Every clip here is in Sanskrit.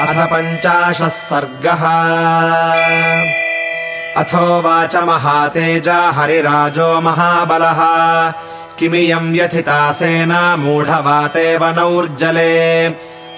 अथ पञ्चाशः सर्गः। अथोवाच महातेजा हरिराजो महाबलः। किमियम् व्यथिता सेना मूढवातेव नौर्जले।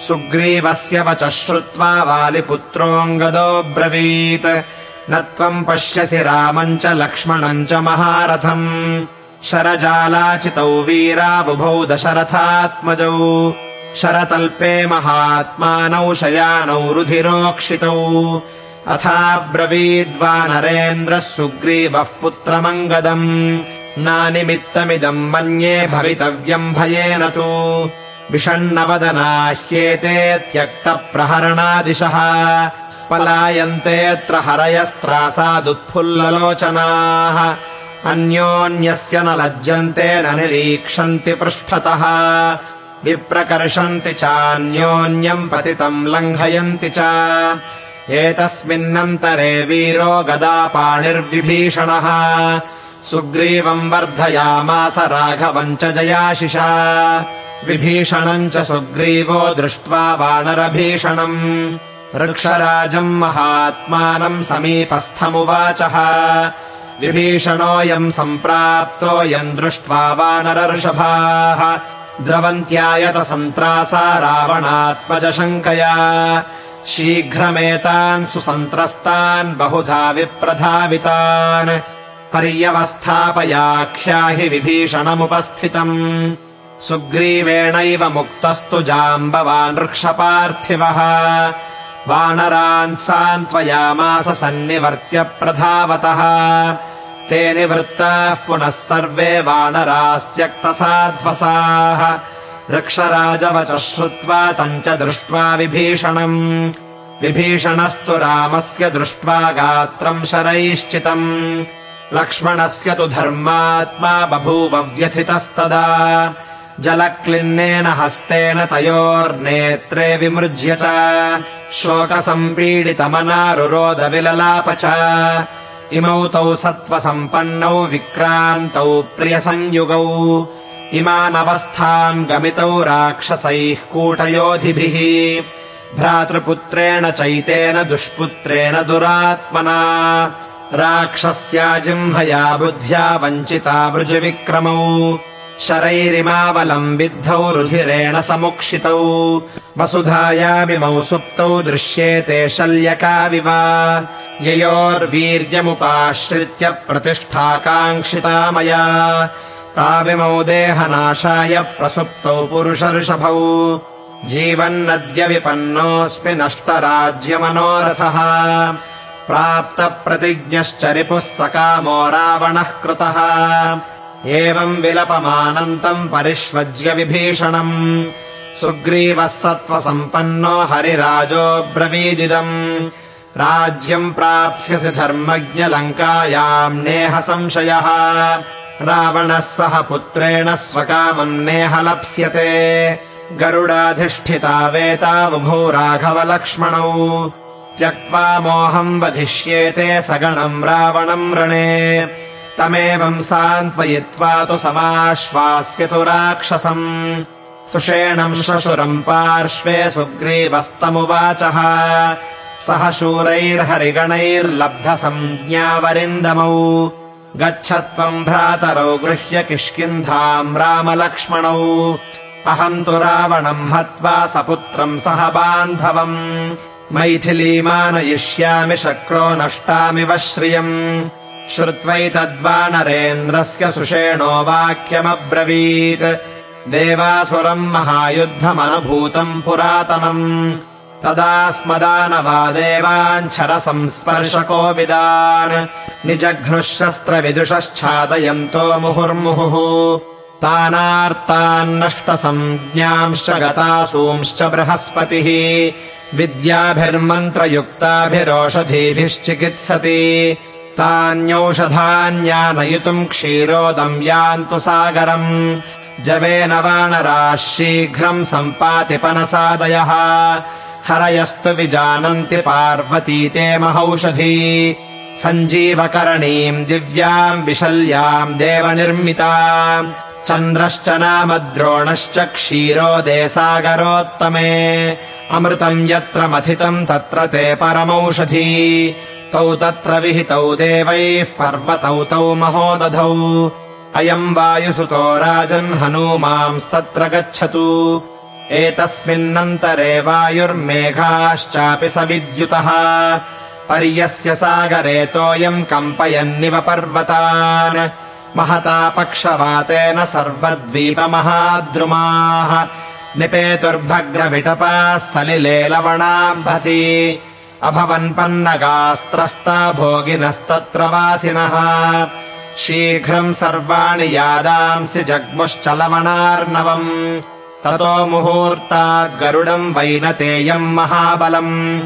सुग्रीवस्य वचः श्रुत्वा वालिपुत्रोऽङ्गदोऽब्रवीत् न त्वम् पश्यसि रामम् च लक्ष्मणम् च महारथम्। शरजालाचितौ वीरा बुभौ दशरथात्मजौ शरतल्पे महात्मानौ शयानौ रुधिरोक्षितौ। अथाब्रवीद्वा नरेन्द्रः सुग्रीवः पुत्रमङ्गदम्। नानिमित्तमिदम् मन्ये भवितव्यम् भयेन तु। विषण्णवदना ह्येते त्यक्तप्रहरणादिशः पलायन्तेऽत्र हरयस्त्रासादुत्फुल्ललोचनाः। अन्योन्यस्य न लज्जन्ते न निरीक्षन्ति पृष्ठतः विप्रकर्षन्ति चान्योन्यम् पतितम् लङ्घयन्ति च। एतस्मिन्नन्तरे वीरो गदापाणिर्विभीषणः। सुग्रीवम् वर्धयामास राघवम् च जयाशिषा। विभीषणम् च सुग्रीवो दृष्ट्वा वानरभीषणम्। वृक्षराजम् महात्मानम् समीपस्थमुवाचः। विभीषणोऽयम् सम्प्राप्तोऽयम् दृष्ट्वा वानरर्षभाः द्रवन्त्यायतसन्त्रासा रावणात्मजशङ्कया। शीघ्रमेतान् सुसन्त्रस्तान् बहुधा विप्रधावितान्। पर्यवस्थापयाख्याहि विभीषणमुपस्थितम्। सुग्रीवेणैव मुक्तस्तु जाम्बवान् वृक्षपार्थिवः वानरान् सान्त्वयामास सन्निवर्त्य प्रधावतः ते निवृत्ताः पुनः सर्वे वानरास्त्यक्तसाध्वसाः। वृक्षराजवचः श्रुत्वा तम् च दृष्ट्वा विभीषणम्। विभीषणस्तु रामस्य दृष्ट्वा गात्रम् शरैश्चितम्। लक्ष्मणस्य तु धर्मात्मा बभूव व्यथितस्तदा। जलक्लिन्नेन हस्तेन तयोर्नेत्रे विमृज्य च। शोकसम्पीडितमनारुरोदविललाप च इमौ तौ सत्त्वसम्पन्नौ विक्रान्तौ प्रियसंयुगौ। इमानवस्थाम् गमितौ राक्षसैः कूटयोधिभिः। भ्रातृपुत्रेण चैतेन दुष्पुत्रेण दुरात्मना। राक्षस्या जिह्मया बुद्ध्या वञ्चिता वृजविक्रमौ शरैरिमावलम् विद्धौ रुधिरेण समुक्षितौ। वसुधायामिमौ सुप्तौ दृश्येते शल्यकाविव। ययोर्वीर्यमुपाश्रित्य प्रतिष्ठाकाङ्क्षिता मया ताविमौ देहनाशाय प्रसुप्तौ पुरुषर्षभौ। जीवन्नद्य विपन्नोऽस्मि नष्टराज्यमनोरथः। प्राप्तप्रतिज्ञश्च रिपुः सकामो रावणः कृतः एवम् विलपमानन्तम् परिष्वज्य विभीषणम् सुग्रीवः सत्त्वसम्पन्नो हरिराजोऽब्रवीदिदम् राज्यम् प्राप्स्यसि धर्मज्ञलङ्कायाम् नेह संशयः। रावणः सह पुत्रेण स्वकामम् नेह लप्स्यते। गरुडाधिष्ठिता वेताबुभौ राघवलक्ष्मणौ त्यक्त्वा मोहम् वधिष्येते सगणम् रावणम् रणे तमेवम् सान्त्वयित्वा तु समाश्वास्यतु राक्षसम्। सुषेणम् श्वशुरम् पार्श्वे सुग्रीवस्तमुवाचः। सह शूरैर्हरिगणैर्लब्धसंज्ञावरिन्दमौ गच्छ त्वम् भ्रातरौ गृह्य किष्किन्धाम् रामलक्ष्मणौ। अहम् तु रावणम् हत्वा सपुत्रम् सह बान्धवम्। मैथिलीमानयिष्यामि शक्रो नष्टामिव श्रियम् श्रुत्वैतद्वानरेन्द्रस्य सुषेणो वाक्यमब्रवीत्। देवासुरम् महायुद्धमनुभूतम् पुरातनम्। तदा स्मदानवा देवाञ्छरसंस्पर्शकोविदान् शस्त्रविदुषश्छादयन्तो मुहुर्मुहुः। तानार्तान्नष्टसंज्ञांश्च गतासूंश्च बृहस्पतिः। विद्याभिर्मन्त्रयुक्ताभिरोषधीभिश्चिकित्सति तान्यौषधान्यानयितुम् क्षीरोदम् यान्तु सागरम्। जवेन वानराः शीघ्रम् सम्पातिपनसादयः हरयस्तु विजानन्ति पार्वती ते महौषधी। सञ्जीवकरणीम् दिव्याम् विशल्याम् देवनिर्मिता। चन्द्रश्च नाम द्रोणश्च क्षीरो देसागरोत्तमे अमृतम् यत्र मथितम् तत्र ते परमौषधी तौ तत्र विहितौ देवैः पर्वतौ तौ महोदधौ। अयम् वायुसुतो राजन् हनूमांस्तत्र गच्छतु। एतस्मिन्नन्तरे वायुर्मेघाश्चापि स विद्युतः पर्यस्य सागरेतोऽयम् कम्पयन्निव पर्वतान्। महता पक्षवातेन सर्वद्वीपमहाद्रुमाः। निपेतुर्भग्रविटपाः सलिले लवणाम्भसि अभवन्पन्नगास्त्रस्ता भोगिनस्तत्र वासिनः। शीघ्रम् सर्वाणि यादांसि जग्मुश्च लवणार्णवम् ततो मुहूर्ताद् गरुडम् वैनतेयम् महाबलम्।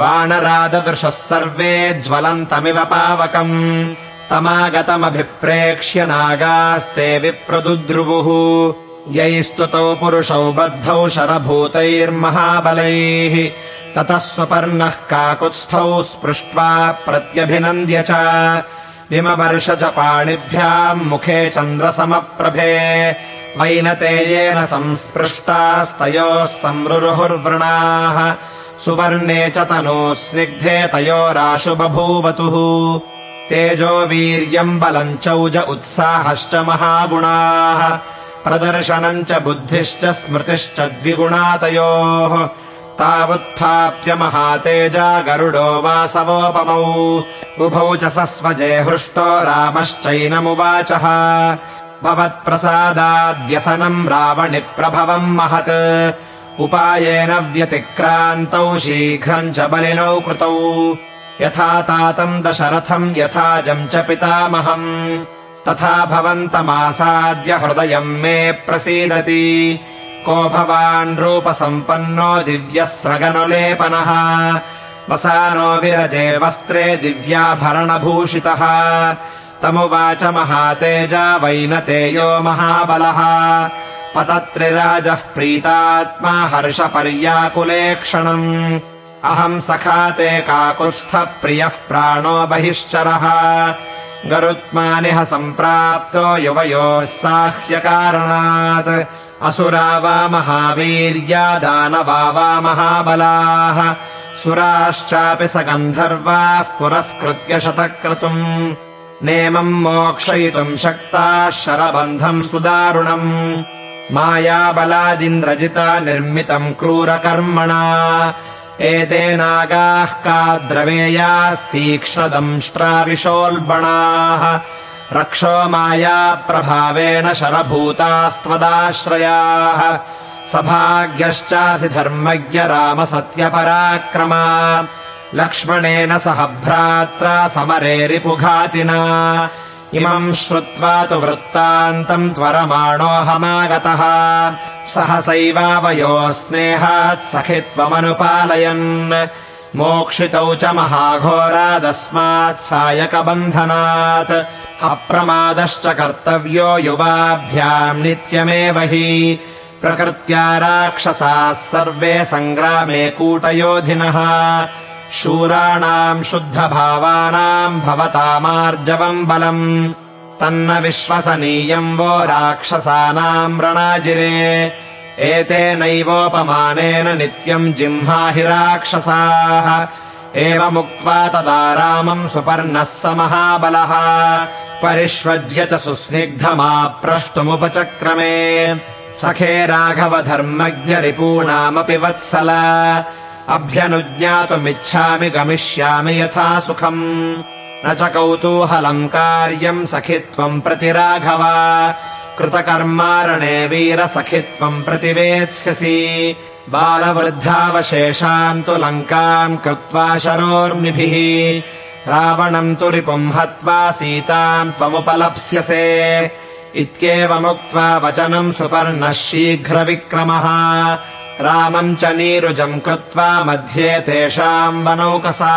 वानराददृशः सर्वे ज्वलन्तमिव पावकम्। तमागतमभिप्रेक्ष्य नागास्ते विप्रदुद्रुवुः। यैस्तुतौ पुरुषौ बद्धौ शरभूतैर्महाबलैः ततः सुपर्णः काकुत्स्थौ स्पृष्ट्वा प्रत्यभिनन्द्य च। विमवर्ष च पाणिभ्याम् मुखे चन्द्रसमप्रभे। वैनतेयेन संस्पृष्टास्तयोः संरुरुहुर्वृणाः। सुवर्णे च तनोः स्निग्धे तयोराशु बभूवतुः तेजो वीर्यम् बलम् चौज उत्साहश्च महागुणाः। प्रदर्शनम् च बुद्धिश्च स्मृतिश्च द्विगुणातयोः। तावुत्थाप्य महातेजा गरुडो वासवोपमौ। उभौ च सस्वजे हृष्टो रामश्चैनमुवाचः। भवत्प्रसादाद्व्यसनम् रावणिप्रभवम् महत्। उपायेन व्यतिक्रान्तौ शीघ्रम् च बलिनौ कृतौ। यथा तातम् दशरथम् यथाजम् च पितामहम्। तथा भवन्तमासाद्य हृदयम् मे प्रसीदति को भवान् रूपसम्पन्नो दिव्यस्रगनुलेपनः। वसानो विरजे वस्त्रे दिव्याभरणभूषितः। तमुवाच महातेजा वैनतेयो महाबलः। पतत्रिराजः प्रीतात्मा हर्षपर्याकुले क्षणम्। अहम् सखा ते काकुत्स्थप्रियः प्राणो बहिश्चरः। गरुत्मानिह सम्प्राप्तो युवयोः साह्यकारणात् असुरा वा महावीर्या दानवा वा महाबलाः। सुराश्चापि स गन्धर्वाः पुरस्कृत्य शतक्रतुम्। नेमम् मोक्षयितुम् शक्ताः शरबन्धम् सुदारुणम्। मायाबलादिन्द्रजिता निर्मितम् क्रूरकर्मणा। एतेनागाः का द्रवेयास्तीक्ष्णदंष्ट्राविशोल्बणाः रक्षो मायाप्रभावेन शरभूतास्त्वदाश्रयाः। सभाग्यश्चासि धर्मज्ञ राम सत्यपराक्रमा लक्ष्मणेन सह भ्रात्रा समरे रिपुघातिना इमम् श्रुत्वा तु वृत्तान्तम् त्वरमाणोऽहमागतः। सहसैवावयोः स्नेहात् सखित्वमनुपालयन् मोक्षितौ च महाघोरादस्मात् सायकबन्धनात्। अप्रमादश्च कर्तव्यो युवाभ्याम् नित्यमेव हि। प्रकृत्या राक्षसाः सर्वे सङ्ग्रामे कूटयोधिनः। शूराणाम् शुद्धभावानाम् भवतामार्जवम् बलम्। तन्न विश्वसनीयम् वो राक्षसानाम् रणाजिरे एतेनैवोपमानेन नित्यम् जिह्माहि राक्षसाः एवमुक्त्वा तदा रामम् सुपर्णः स महाबलः। परिष्वज्य च सुस्निग्धमाप्रष्टुमुपचक्रमे। सखे राघव धर्मज्ञ रिपूणामपि वत्सल। अभ्यनुज्ञातुमिच्छामि गमिष्यामि यथा सुखम्। न च कौतूहलम् कार्यम् सखित्वम् प्रति राघव कृतकर्मारणे वीरसखित्वम् प्रतिवेत्स्यसि। बालवृद्धावशेषाम् तु लङ्काम् कृत्वा शरोर्मिभिः रावणम् तु रिपुम् हत्वा सीताम् त्वमुपलप्स्यसे। इत्येवमुक्त्वा वचनम् सुपर्णः शीघ्रविक्रमः। रामम् च नीरुजम् कृत्वा मध्ये तेषाम् वनौकसा।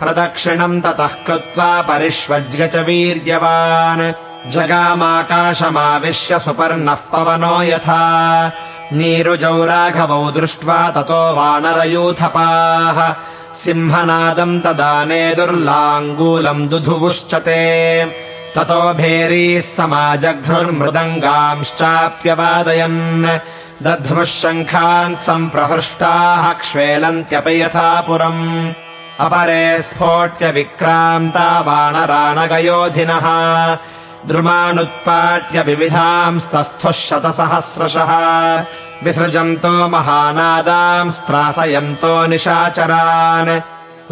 प्रदक्षिणम् ततः कृत्वा परिष्वज्य च वीर्यवान् जगामाकाशमाविश्य सुपर्णः पवनो यथा। नीरुजौ राघवौ दृष्ट्वा ततो वानरयूथपाः। सिंहनादम् तदा नेदुर्लाङ्गूलम् दुधुवुश्च ते ततो भेरीः समाजघ्नुर्मृदङ्गांश्चाप्यवादयन्। दध्मुः शङ्खान् सम्प्रहृष्टाः क्ष्वेलन्त्यपि यथा पुरम् अपरे स्फोट्य विक्रान्ता वानराणगयोधिनः द्रुमानुत्पाट्य विविधांस्तस्थुः शतसहस्रशः। विसृजन्तो महानादांस्त्रासयन्तो निशाचरान्।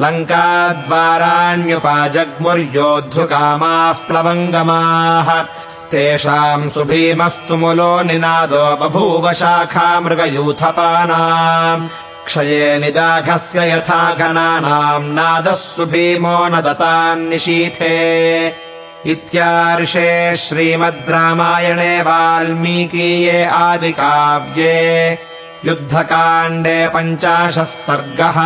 लङ्काद्वाराण्युपाजग्मुर्योद्धुकामाः प्लवङ्गमाः। तेषाम् सुभीमस्तु मुलो निनादो बभूव शाखा मृगयूथपानाम्। क्षये निदाघस्य यथा घनानाम् नादः सुभीमो न दतान्निशीथे इत्यार्षे श्रीमद् रामायणे वाल्मीकीये आदिकाव्ये युद्धकाण्डे पञ्चाशः सर्गः